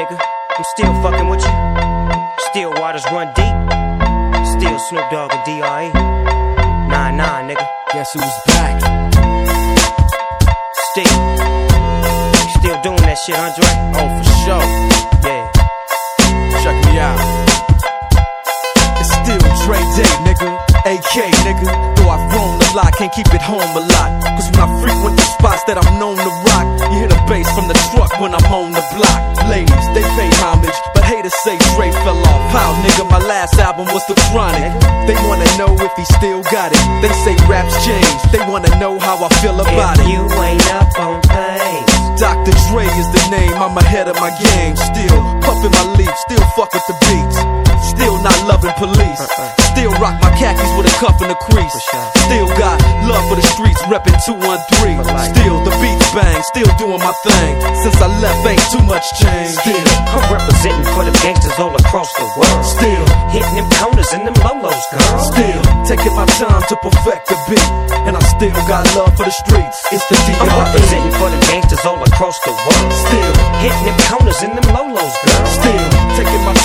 nigga. I'm still fucking with you. Still waters run deep. Still Snoop Dogg and D.R.E. Nah, nah, nigga. Guess who's back? Still. Still doing that shit, Andre? Oh, for sure. A keep it home a lot. Cause when I frequent the spots that I'm known to rock, you hear the bass from the truck when I'm on the block. Ladies, they pay homage, but haters say Dre fell off. How, nigga, my last album was The Chronic. They wanna know if he still got it. They say raps change. They wanna know how I feel about if it. you ain't up on things. Dr. Dre is the name, I'm ahead of my game. Still puffin' my leaf, still fuck with the beats. Still not loving police. Uh-uh. Still rock my khakis with a cuff and a crease. Still got love for the streets, reppin' 213. Still the beats bang, still doing my thing. Since I left, ain't too much change. Still, I'm representing for the gangsters all across the world. still, Hitting them corners and them lolos, girl. still taking my time to perfect the beat. And I still got love for the streets. It's the I'm representing for the gangsters all across the world. Still, Hitting them corners and them lolos, girl.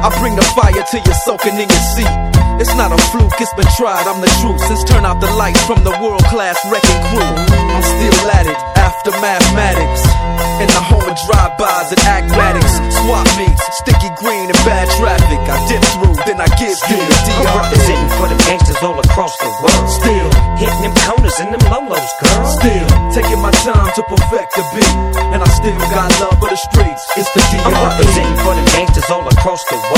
I bring the fire till you're soaking in your seat. It's not a fluke, it's been tried, I'm the truth. Since turn out the lights from the World Class Wreckin' Cru, I'm still at it after mathematics. In the home of drive-bys and acmatics, swap meets, sticky green and bad traffic. I dip through, then I give you the I'm representing for the gangsters all across the world. Still, Hitting them corners and them lolos, girl. still taking my time to perfect the beat, and I still got love for the streets. It's the I'm DR. representing for the gangsters all across the world.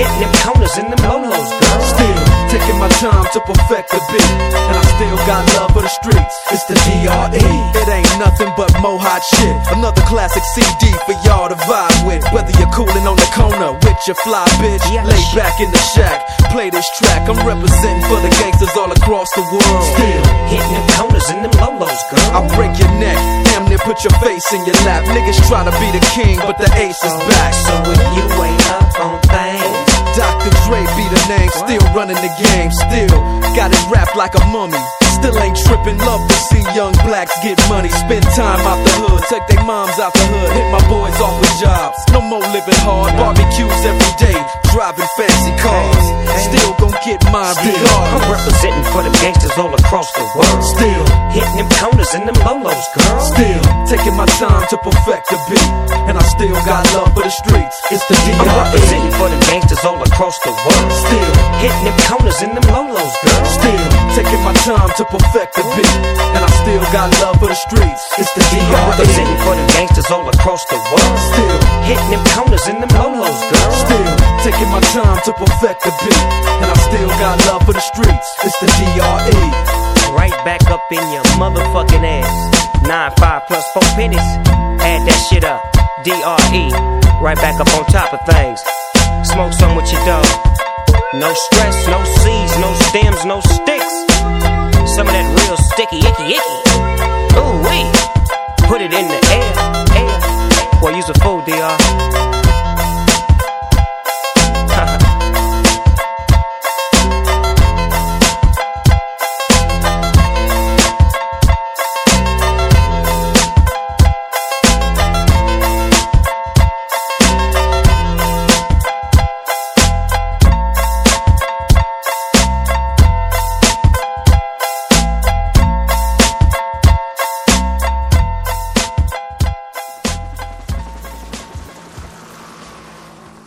Hitting them corners and them lolos, girl. Still taking my time to perfect the beat, and I still got love for the streets. It's the DRE. It ain't nothing but mohawk shit. Another classic CD for y'all to vibe with. Whether you're cooling on the corner with your fly bitch, Yeah. lay back in the shack, play this track. I'm representing for the gangsters all across the world. Still. Hitting them corners and them lolos, girl. I'll break your neck, damn near put your face in your lap. Niggas try to be the king, but the ace is back. So if you ain't up the name, still running the game, still got it wrapped like a mummy. Still ain't tripping, love to see young blacks get money. Spend time out the hood, take their moms out the hood, hit my boys off with jobs. No more living hard, barbecues every day, driving fancy cars. Still gon' get my mine I'm regardless. representing for the gangsters all across the world. Still, Hitting them corners and them lolos, girl. still taking my time to perfect the beat, and I still got love for the streets. It's the I'm representing for the gangsters all across the world. Still. Hitting them corners and them lolos, girl. Still taking my time to perfect the beat, and I still got love for the streets. It's the I'm representing for the gangsters all across the world. Still, Hitting them corners and them lolos, girl. still taking my time to perfect the beat, and I still got love for the streets. It's the DRE. Right back up in your motherfucking ass. Nine five plus four pennies. Add that shit up. DRE. Right back up on top of things. Smoke some with your dog. No stress, no seeds, no stems, no sticks. Some of that real sticky, icky, icky. Ooh wee. Put it in the air, air. Boy, use a fool, DR.